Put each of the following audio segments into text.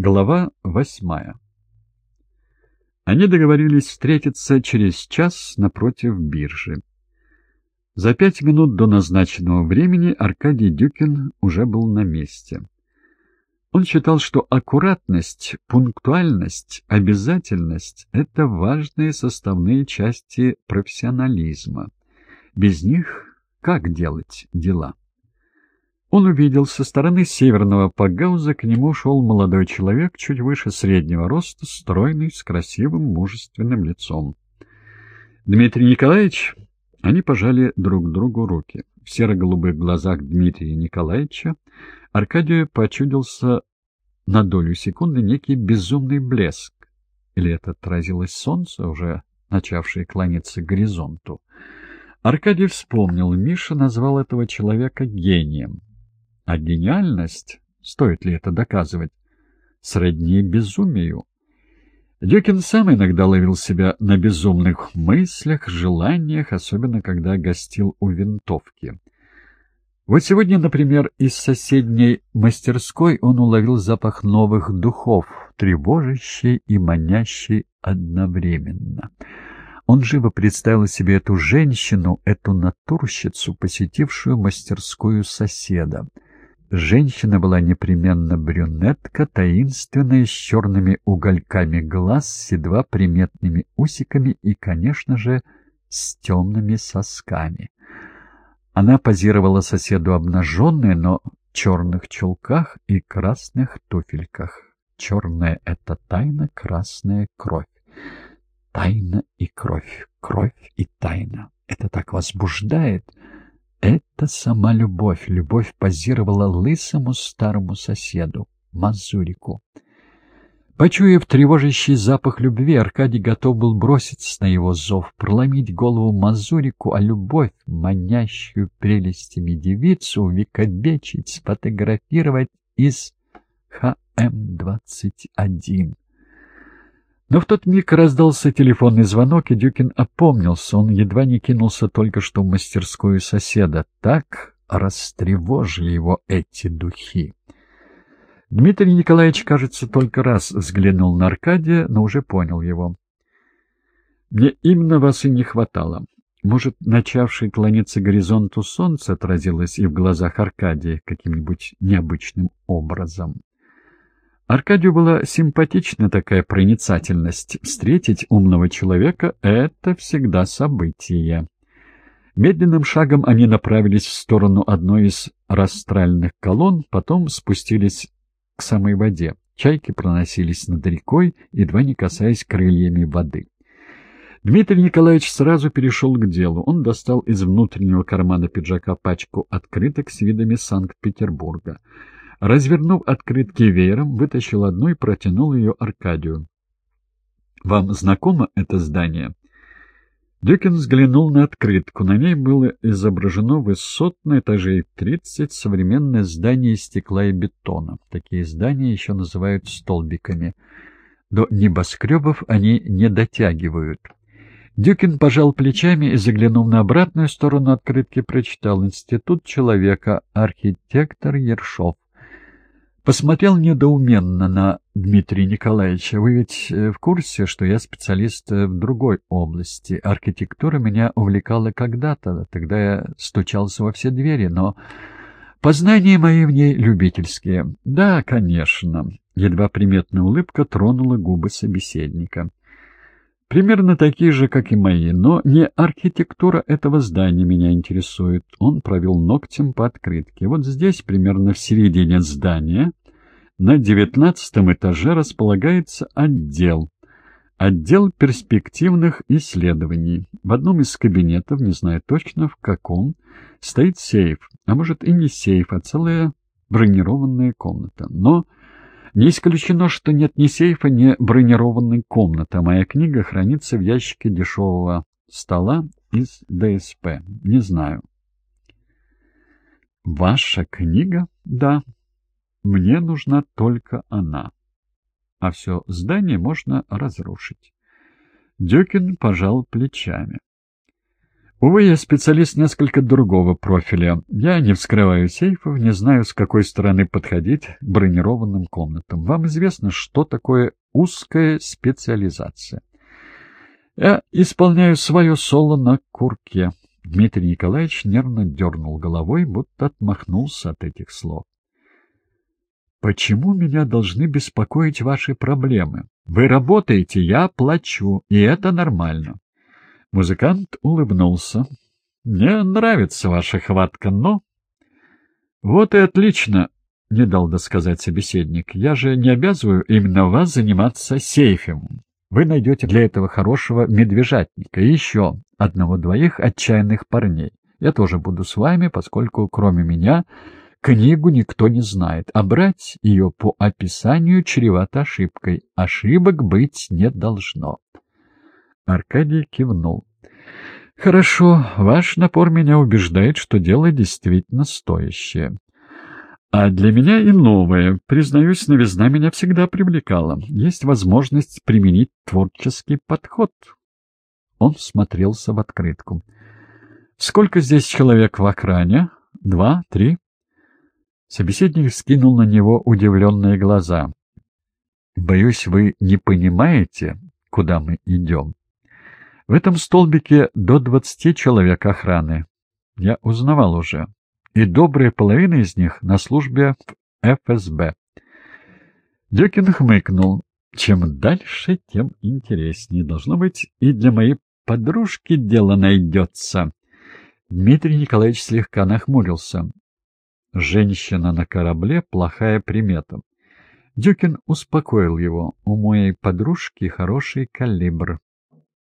Глава восьмая Они договорились встретиться через час напротив биржи. За пять минут до назначенного времени Аркадий Дюкин уже был на месте. Он считал, что аккуратность, пунктуальность, обязательность — это важные составные части профессионализма. Без них как делать дела? Он увидел, со стороны северного погауза к нему шел молодой человек, чуть выше среднего роста, стройный, с красивым, мужественным лицом. Дмитрий Николаевич... Они пожали друг другу руки. В серо-голубых глазах Дмитрия Николаевича Аркадию почудился на долю секунды некий безумный блеск. Или это отразилось солнце, уже начавшее клониться к горизонту. Аркадий вспомнил, Миша назвал этого человека гением. А гениальность, стоит ли это доказывать, сродни безумию. Дюкин сам иногда ловил себя на безумных мыслях, желаниях, особенно когда гостил у винтовки. Вот сегодня, например, из соседней мастерской он уловил запах новых духов, тревожащий и манящий одновременно. Он живо представил себе эту женщину, эту натурщицу, посетившую мастерскую соседа. Женщина была непременно брюнетка, таинственная, с черными угольками глаз, с едва приметными усиками и, конечно же, с темными сосками. Она позировала соседу обнаженной, но в черных чулках и красных туфельках. Черная — это тайна, красная — кровь. Тайна и кровь, кровь и тайна. Это так возбуждает — это сама любовь. Любовь позировала лысому старому соседу, Мазурику. Почуяв тревожащий запах любви, Аркадий готов был броситься на его зов, проломить голову Мазурику, а любовь, манящую прелестями девицу, увековечить, сфотографировать из ХМ-21. Но в тот миг раздался телефонный звонок, и Дюкин опомнился. Он едва не кинулся только что в мастерскую соседа. Так растревожили его эти духи. Дмитрий Николаевич, кажется, только раз взглянул на Аркадия, но уже понял его. «Мне именно вас и не хватало. Может, начавший клониться горизонту солнце отразилось и в глазах Аркадия каким-нибудь необычным образом?» Аркадию была симпатична такая проницательность. Встретить умного человека — это всегда событие. Медленным шагом они направились в сторону одной из растральных колонн, потом спустились к самой воде. Чайки проносились над рекой, едва не касаясь крыльями воды. Дмитрий Николаевич сразу перешел к делу. Он достал из внутреннего кармана пиджака пачку открыток с видами Санкт-Петербурга. Развернув открытки веером, вытащил одну и протянул ее Аркадию. «Вам знакомо это здание?» Дюкин взглянул на открытку. На ней было изображено высотное этажей 30 современное здание из стекла и бетона. Такие здания еще называют столбиками. До небоскребов они не дотягивают. Дюкин пожал плечами и, заглянув на обратную сторону открытки, прочитал «Институт человека. Архитектор Ершов». Посмотрел недоуменно на Дмитрия Николаевича. Вы ведь э, в курсе, что я специалист э, в другой области. Архитектура меня увлекала когда-то, тогда я стучался во все двери, но познания мои в ней любительские. Да, конечно. Едва приметная улыбка тронула губы собеседника. Примерно такие же, как и мои, но не архитектура этого здания меня интересует. Он провел ногтем по открытке. Вот здесь, примерно в середине здания, на девятнадцатом этаже располагается отдел. Отдел перспективных исследований. В одном из кабинетов, не знаю точно в каком, стоит сейф. А может и не сейф, а целая бронированная комната. Но не исключено, что нет ни сейфа, ни бронированной комнаты. Моя книга хранится в ящике дешевого стола из ДСП. Не знаю. Ваша книга? Да. Мне нужна только она. А все здание можно разрушить. Дюкин пожал плечами. Увы, я специалист несколько другого профиля. Я не вскрываю сейфов, не знаю, с какой стороны подходить к бронированным комнатам. Вам известно, что такое узкая специализация. Я исполняю свое соло на курке. Дмитрий Николаевич нервно дернул головой, будто отмахнулся от этих слов. «Почему меня должны беспокоить ваши проблемы? Вы работаете, я плачу, и это нормально». Музыкант улыбнулся. «Мне нравится ваша хватка, но...» «Вот и отлично», — не дал досказать собеседник. «Я же не обязываю именно вас заниматься сейфом. Вы найдете для этого хорошего медвежатника и еще одного-двоих отчаянных парней. Я тоже буду с вами, поскольку кроме меня книгу никто не знает, а брать ее по описанию чревато ошибкой. Ошибок быть не должно». Аркадий кивнул. «Хорошо, ваш напор меня убеждает, что дело действительно стоящее. А для меня и новое. Признаюсь, новизна меня всегда привлекала. Есть возможность применить творческий подход». Он смотрелся в открытку. «Сколько здесь человек в охране? Два? Три?» Собеседник скинул на него удивленные глаза. «Боюсь, вы не понимаете, куда мы идем». В этом столбике до двадцати человек охраны. Я узнавал уже. И добрая половина из них на службе в ФСБ. Дюкин хмыкнул. Чем дальше, тем интереснее. Должно быть, и для моей подружки дело найдется. Дмитрий Николаевич слегка нахмурился. Женщина на корабле — плохая примета. Дюкин успокоил его. У моей подружки хороший калибр.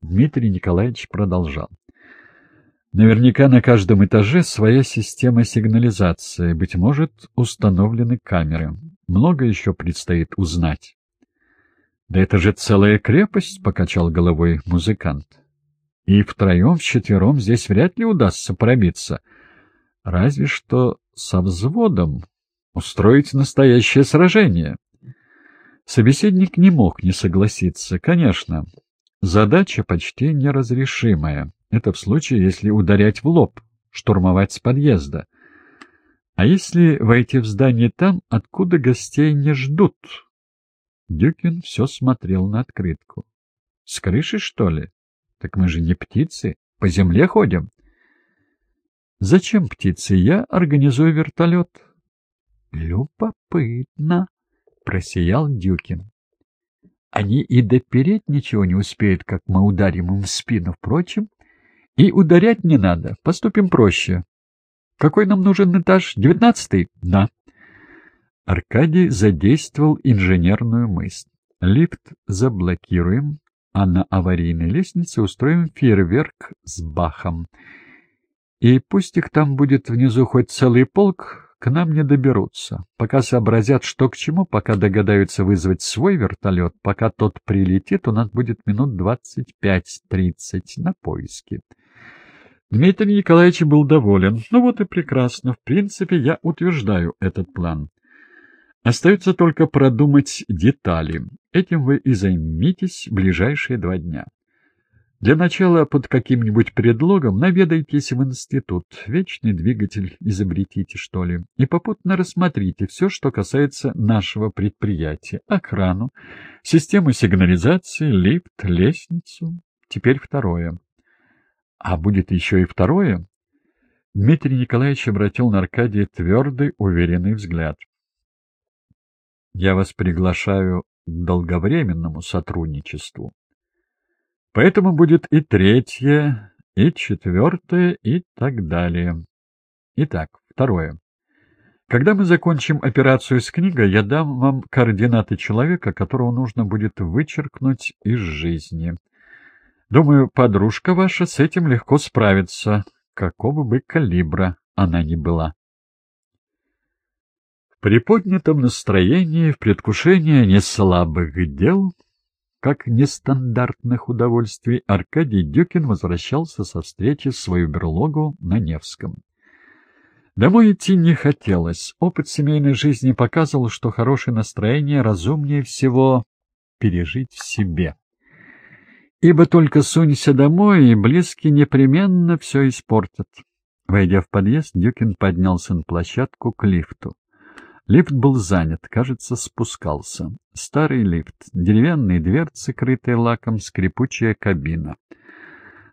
Дмитрий Николаевич продолжал. Наверняка на каждом этаже своя система сигнализации, быть может, установлены камеры. Много еще предстоит узнать. «Да это же целая крепость!» — покачал головой музыкант. «И втроем-вчетвером здесь вряд ли удастся пробиться. Разве что со взводом устроить настоящее сражение». Собеседник не мог не согласиться. Конечно, Задача почти неразрешимая. Это в случае, если ударять в лоб, штурмовать с подъезда. А если войти в здание там, откуда гостей не ждут? Дюкин все смотрел на открытку. С крыши, что ли? Так мы же не птицы, по земле ходим. Зачем птицы? Я организую вертолет. Любопытно, просиял Дюкин. Они и допереть ничего не успеют, как мы ударим им в спину. Впрочем, и ударять не надо, поступим проще. Какой нам нужен этаж? Девятнадцатый? Да. Аркадий задействовал инженерную мысль. Лифт заблокируем, а на аварийной лестнице устроим фейерверк с бахом. И пусть их там будет внизу хоть целый полк, к нам не доберутся. Пока сообразят, что к чему, пока догадаются вызвать свой вертолет, пока тот прилетит, у нас будет минут двадцать пять-тридцать на поиски. Дмитрий Николаевич был доволен. Ну вот и прекрасно. В принципе, я утверждаю этот план. Остается только продумать детали. Этим вы и займитесь ближайшие два дня. Для начала под каким-нибудь предлогом наведайтесь в институт, вечный двигатель изобретите, что ли, и попутно рассмотрите все, что касается нашего предприятия, охрану, систему сигнализации, лифт, лестницу. Теперь второе. А будет еще и второе? Дмитрий Николаевич обратил на Аркадия твердый, уверенный взгляд. Я вас приглашаю к долговременному сотрудничеству. Поэтому будет и третье, и четвертое, и так далее. Итак, второе. Когда мы закончим операцию с книгой, я дам вам координаты человека, которого нужно будет вычеркнуть из жизни. Думаю, подружка ваша с этим легко справится, какого бы калибра она ни была. В приподнятом настроении, в предвкушении неслабых дел, как нестандартных удовольствий, Аркадий Дюкин возвращался со встречи в свою берлогу на Невском. Домой идти не хотелось. Опыт семейной жизни показывал, что хорошее настроение разумнее всего пережить в себе. ибо только сунься домой, и близкие непременно все испортят. Войдя в подъезд, Дюкин поднялся на площадку к лифту. Лифт был занят, кажется, спускался. Старый лифт, деревянные дверцы, крытые лаком, скрипучая кабина.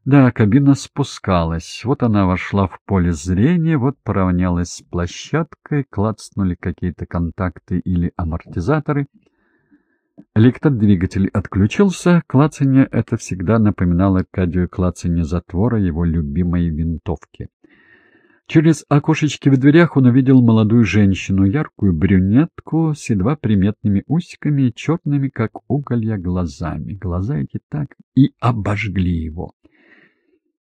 Да, кабина спускалась. Вот она вошла в поле зрения, вот поравнялась с площадкой, клацнули какие-то контакты или амортизаторы. Электродвигатель отключился. Клацанье это всегда напоминало Кадию клацанье затвора его любимой винтовки. Через окошечки в дверях он увидел молодую женщину, яркую брюнетку с едва приметными усиками черными, как уголья, глазами. Глаза эти так и обожгли его.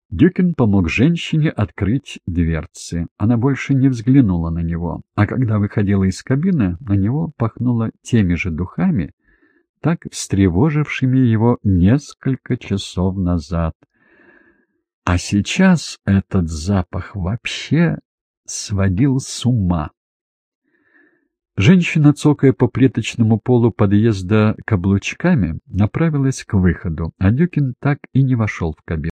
Дюкин помог женщине открыть дверцы. Она больше не взглянула на него, а когда выходила из кабины, на него пахнуло теми же духами, так встревожившими его несколько часов назад — а сейчас этот запах вообще сводил с ума. Женщина, цокая по плиточному полу подъезда каблучками, направилась к выходу, а Дюкин так и не вошел в кабину.